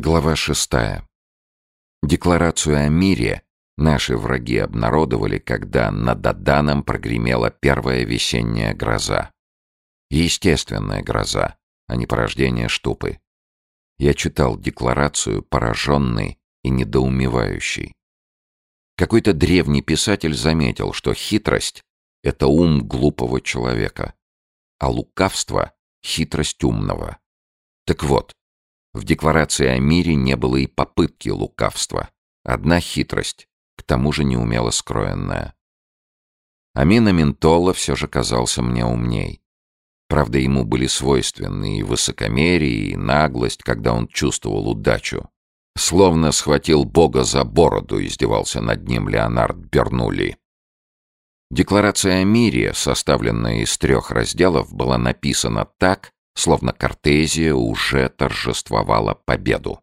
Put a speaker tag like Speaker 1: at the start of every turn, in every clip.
Speaker 1: Глава шестая. Декларацию о мире наши враги обнародовали, когда над Аданом прогремела первая весенняя гроза. Естественная гроза, а не порождение штупы. Я читал декларацию, пораженный и недоумевающий. Какой-то древний писатель заметил, что хитрость — это ум глупого человека, а лукавство — хитрость умного. Так вот, в декларации о мире не было и попытки лукавства. Одна хитрость, к тому же неумело скроенная. Амина Ментола все же казался мне умней. Правда, ему были свойственны и высокомерие, и наглость, когда он чувствовал удачу. Словно схватил Бога за бороду, издевался над ним Леонард Бернули. Декларация о мире, составленная из трех разделов, была написана так, словно Кортезия уже торжествовала победу.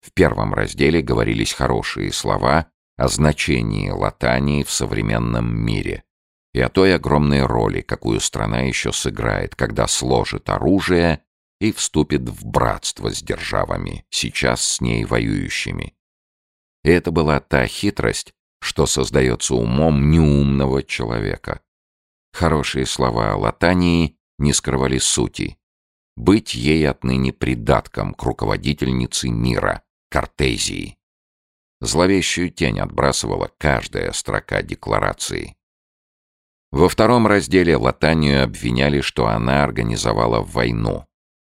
Speaker 1: В первом разделе говорились хорошие слова о значении латании в современном мире и о той огромной роли, какую страна еще сыграет, когда сложит оружие и вступит в братство с державами, сейчас с ней воюющими. И это была та хитрость, что создается умом неумного человека. Хорошие слова о латании не скрывали сути, быть ей отныне придатком к руководительнице мира, Кортезии. Зловещую тень отбрасывала каждая строка декларации. Во втором разделе Латанию обвиняли, что она организовала войну,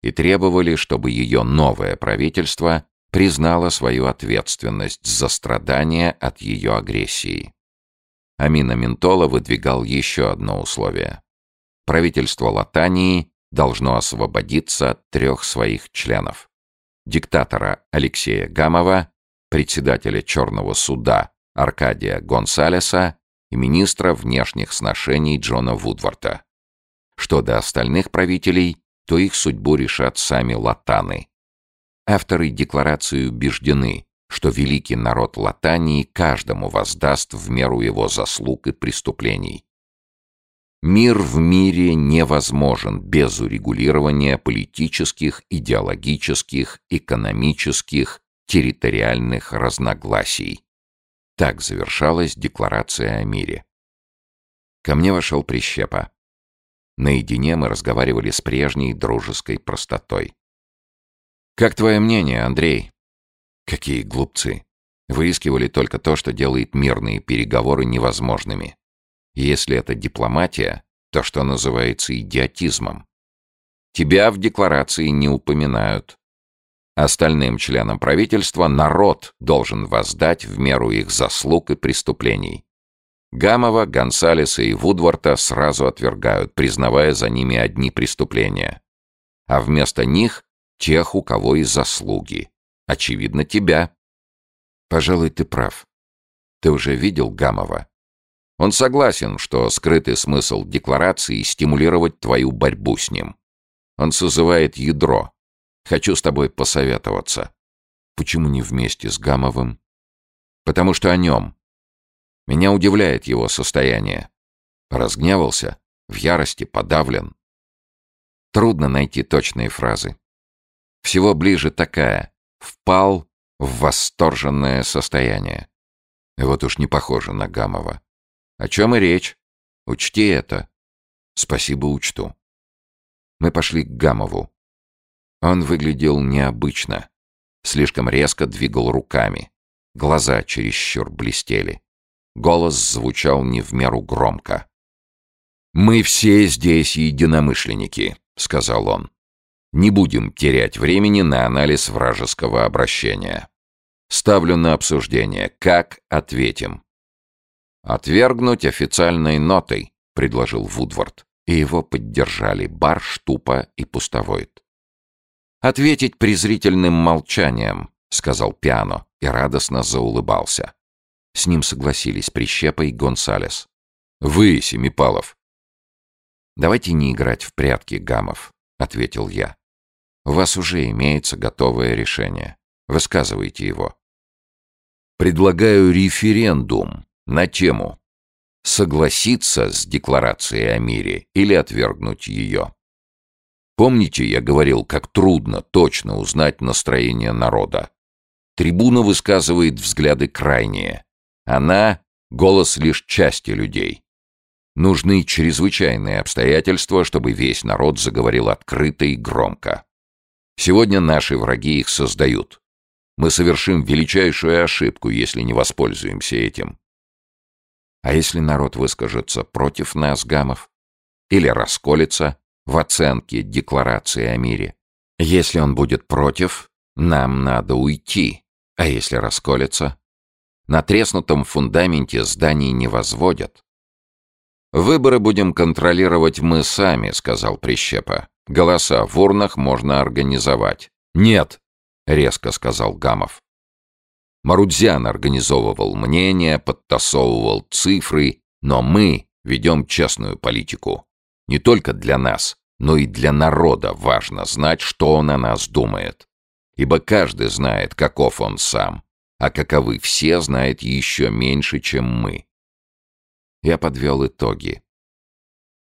Speaker 1: и требовали, чтобы ее новое правительство признало свою ответственность за страдания от ее агрессии. Амина Ментола выдвигал еще одно условие. Правительство Латании должно освободиться от трех своих членов. Диктатора Алексея Гамова, председателя Черного суда Аркадия Гонсалеса и министра внешних сношений Джона Вудворта. Что до остальных правителей, то их судьбу решат сами латаны. Авторы декларации убеждены, что великий народ Латании каждому воздаст в меру его заслуг и преступлений. Мир в мире невозможен без урегулирования политических, идеологических, экономических, территориальных разногласий. Так завершалась декларация о мире. Ко мне вошел Прищепа. Наедине мы разговаривали с прежней дружеской простотой. «Как твое мнение, Андрей?» «Какие глупцы!» Выискивали только то, что делает мирные переговоры невозможными. Если это дипломатия, то что называется идиотизмом? Тебя в декларации не упоминают. Остальным членам правительства народ должен воздать в меру их заслуг и преступлений. Гамова, Гонсалеса и Вудворта сразу отвергают, признавая за ними одни преступления. А вместо них — тех, у кого и заслуги. Очевидно, тебя. Пожалуй, ты прав. Ты уже видел Гамова? Он согласен, что скрытый смысл декларации — стимулировать твою борьбу с ним. Он созывает ядро. Хочу с тобой посоветоваться. Почему не вместе с Гамовым? Потому что о нем. Меня удивляет его состояние. Разгневался, в ярости, подавлен. Трудно найти точные фразы. Всего ближе такая. Впал в восторженное состояние. Вот уж не похоже на Гамова. О чем и речь. Учти это. Спасибо, учту. Мы пошли к Гамову. Он выглядел необычно. Слишком резко двигал руками. Глаза чересчур блестели. Голос звучал не в меру громко. «Мы все здесь единомышленники», — сказал он. «Не будем терять времени на анализ вражеского обращения. Ставлю на обсуждение. Как ответим?» «Отвергнуть официальной нотой», — предложил Вудвард, и его поддержали Бар, Штупа и Пустовойт. «Ответить презрительным молчанием», — сказал Пиано и радостно заулыбался. С ним согласились Прищепа и Гонсалес. «Вы, Семипалов». «Давайте не играть в прятки, Гамов», — ответил я. «У вас уже имеется готовое решение. Высказывайте его». «Предлагаю референдум», на тему «Согласиться с декларацией о мире или отвергнуть ее». Помните, я говорил, как трудно точно узнать настроение народа? Трибуна высказывает взгляды крайние. Она — голос лишь части людей. Нужны чрезвычайные обстоятельства, чтобы весь народ заговорил открыто и громко. Сегодня наши враги их создают. Мы совершим величайшую ошибку, если не воспользуемся этим. А если народ выскажется против нас, Гамов? Или расколется в оценке декларации о мире? Если он будет против, нам надо уйти. А если расколется? На треснутом фундаменте зданий не возводят. «Выборы будем контролировать мы сами», — сказал Прищепа. «Голоса в урнах можно организовать». «Нет», — резко сказал Гамов. Марудзян организовывал мнения, подтасовывал цифры, но мы ведем честную политику. Не только для нас, но и для народа важно знать, что он о нас думает ибо каждый знает, каков он сам, а каковы все знает еще меньше, чем мы. Я подвел итоги.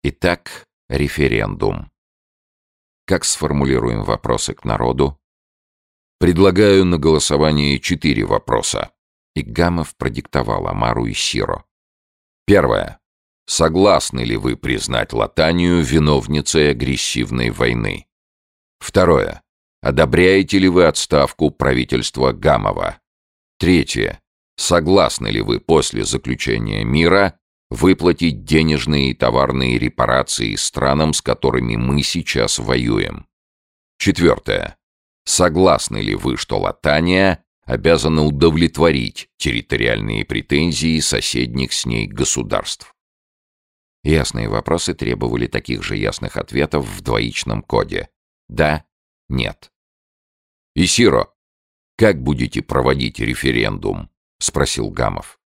Speaker 1: Итак, референдум. Как сформулируем вопросы к народу? Предлагаю на голосование четыре вопроса. И Гамов продиктовал Амару и Сиро. Первое. Согласны ли вы признать Латанию виновницей агрессивной войны? Второе. Одобряете ли вы отставку правительства Гамова? Третье. Согласны ли вы после заключения мира выплатить денежные и товарные репарации странам, с которыми мы сейчас воюем? Четвертое. Согласны ли вы, что Латания обязана удовлетворить территориальные претензии соседних с ней государств? Ясные вопросы требовали таких же ясных ответов в двоичном коде. Да, нет. «Исиро, как будете проводить референдум?» — спросил Гамов.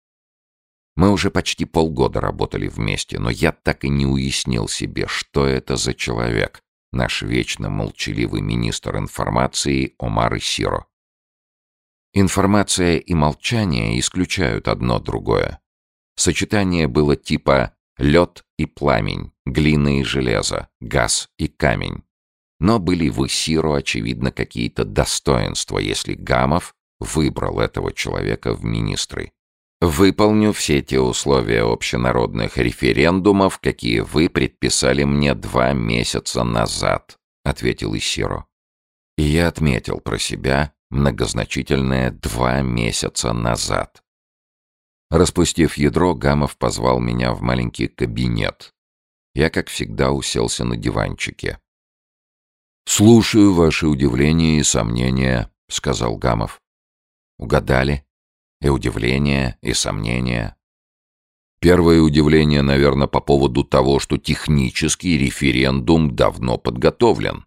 Speaker 1: Мы уже почти полгода работали вместе, но я так и не уяснил себе, что это за человек, наш вечно молчаливый министр информации Омар Исиро. Информация и молчание исключают одно другое. Сочетание было типа лед и пламень, глина и железо, газ и камень. Но были в Исиру, очевидно, какие-то достоинства, если Гамов выбрал этого человека в министры. «Выполню все те условия общенародных референдумов, какие вы предписали мне два месяца назад», — ответил Исиро. И я отметил про себя многозначительное «два месяца назад». Распустив ядро, Гамов позвал меня в маленький кабинет. Я, как всегда, уселся на диванчике. «Слушаю ваши удивления и сомнения», — сказал Гамов. «Угадали? И удивление, и сомнения». Первое удивление, наверное, по поводу того, что технический референдум давно подготовлен.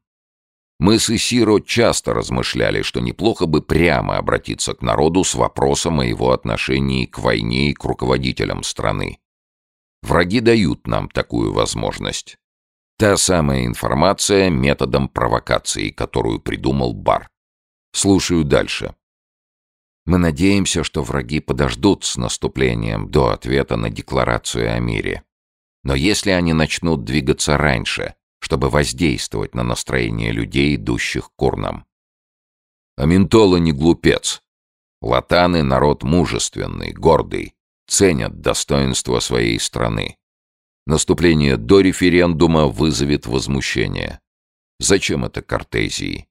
Speaker 1: Мы с Исиро часто размышляли, что неплохо бы прямо обратиться к народу с вопросом о его отношении к войне и к руководителям страны. Враги дают нам такую возможность. Та самая информация методом провокации, которую придумал Бар. Слушаю дальше. Мы надеемся, что враги подождут с наступлением до ответа на декларацию о мире. Но если они начнут двигаться раньше, чтобы воздействовать на настроение людей, идущих к урнам. Аминтола не глупец. Латаны — народ мужественный, гордый, ценят достоинство своей страны. Наступление до референдума вызовет возмущение. Зачем это Кортезии?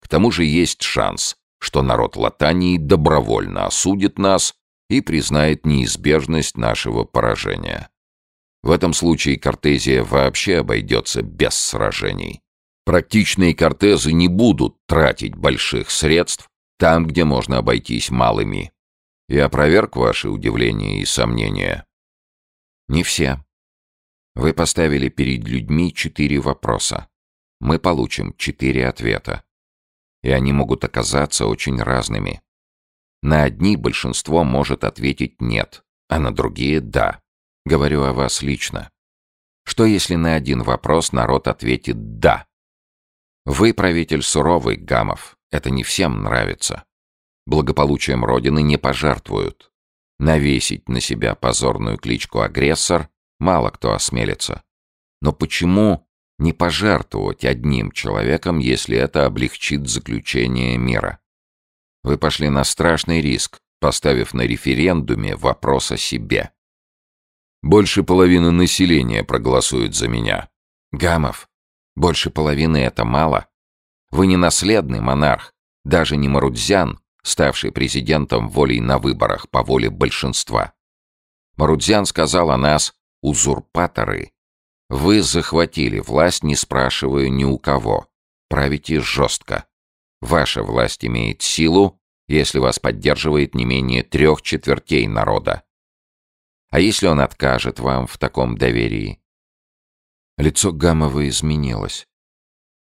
Speaker 1: К тому же есть шанс, что народ Латании добровольно осудит нас и признает неизбежность нашего поражения. В этом случае Кортезия вообще обойдется без сражений. Практичные кортезы не будут тратить больших средств там, где можно обойтись малыми. Я опроверг ваши удивления и сомнения. Не все. Вы поставили перед людьми четыре вопроса. Мы получим четыре ответа. И они могут оказаться очень разными. На одни большинство может ответить «нет», а на другие «да». Говорю о вас лично. Что если на один вопрос народ ответит «да»? Вы правитель суровый, Гамов. Это не всем нравится. Благополучием Родины не пожертвуют. Навесить на себя позорную кличку «агрессор» Мало кто осмелится. Но почему не пожертвовать одним человеком, если это облегчит заключение мира. Вы пошли на страшный риск, поставив на референдуме вопрос о себе. Больше половины населения проголосует за меня. Гамов, больше половины — это мало. Вы не наследный монарх, даже не Марудзян, ставший президентом волей на выборах по воле большинства. Марудзян сказал о нас «узурпаторы». Вы захватили власть, не спрашивая ни у кого. Правите жестко. Ваша власть имеет силу, если вас поддерживает не менее трех четвертей народа. А если он откажет вам в таком доверии? Лицо Гамова изменилось.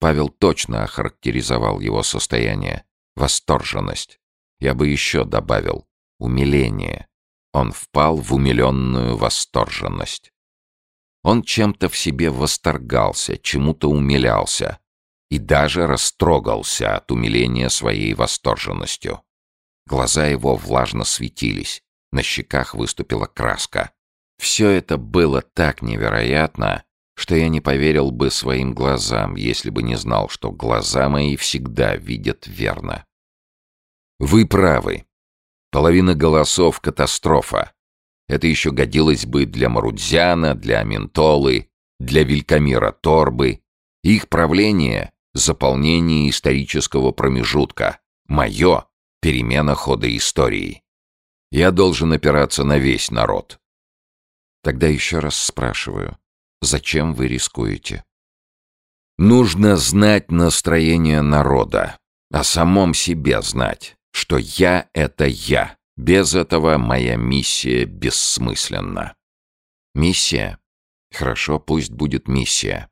Speaker 1: Павел точно охарактеризовал его состояние. Восторженность. Я бы еще добавил умиление. Он впал в умиленную восторженность. Он чем-то в себе восторгался, чему-то умилялся и даже растрогался от умиления своей восторженностью. Глаза его влажно светились, на щеках выступила краска. Все это было так невероятно, что я не поверил бы своим глазам, если бы не знал, что глаза мои всегда видят верно. Вы правы. Половина голосов — катастрофа. Это еще годилось бы для Марудзяна, для Аментолы, для Велькомира Торбы. Их правление — заполнение исторического промежутка. Мое — перемена хода истории. Я должен опираться на весь народ. Тогда еще раз спрашиваю, зачем вы рискуете? Нужно знать настроение народа, о самом себе знать, что я — это я. Без этого моя миссия бессмысленна. Миссия? Хорошо, пусть будет миссия.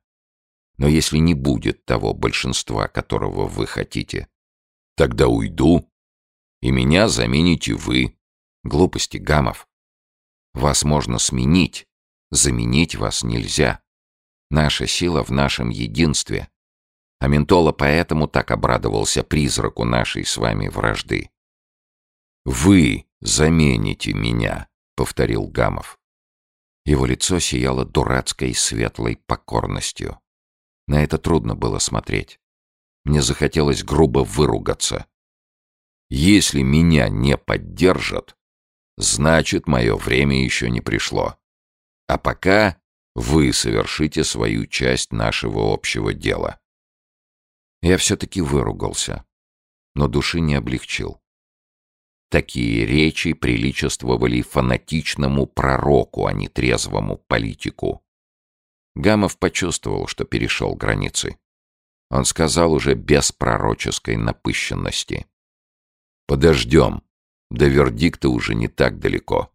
Speaker 1: Но если не будет того большинства, которого вы хотите, тогда уйду, и меня замените вы. Глупости, Гамов. Вас можно сменить, заменить вас нельзя. Наша сила в нашем единстве. А Ментола поэтому так обрадовался призраку нашей с вами вражды. «Вы замените меня», — повторил Гамов. Его лицо сияло дурацкой светлой покорностью. На это трудно было смотреть. Мне захотелось грубо выругаться. «Если меня не поддержат, значит, мое время еще не пришло. А пока вы совершите свою часть нашего общего дела». Я все-таки выругался, но души не облегчил. Такие речи приличествовали фанатичному пророку, а не трезвому политику. Гамов почувствовал, что перешел границы. Он сказал уже без пророческой напыщенности. «Подождем. До вердикта уже не так далеко.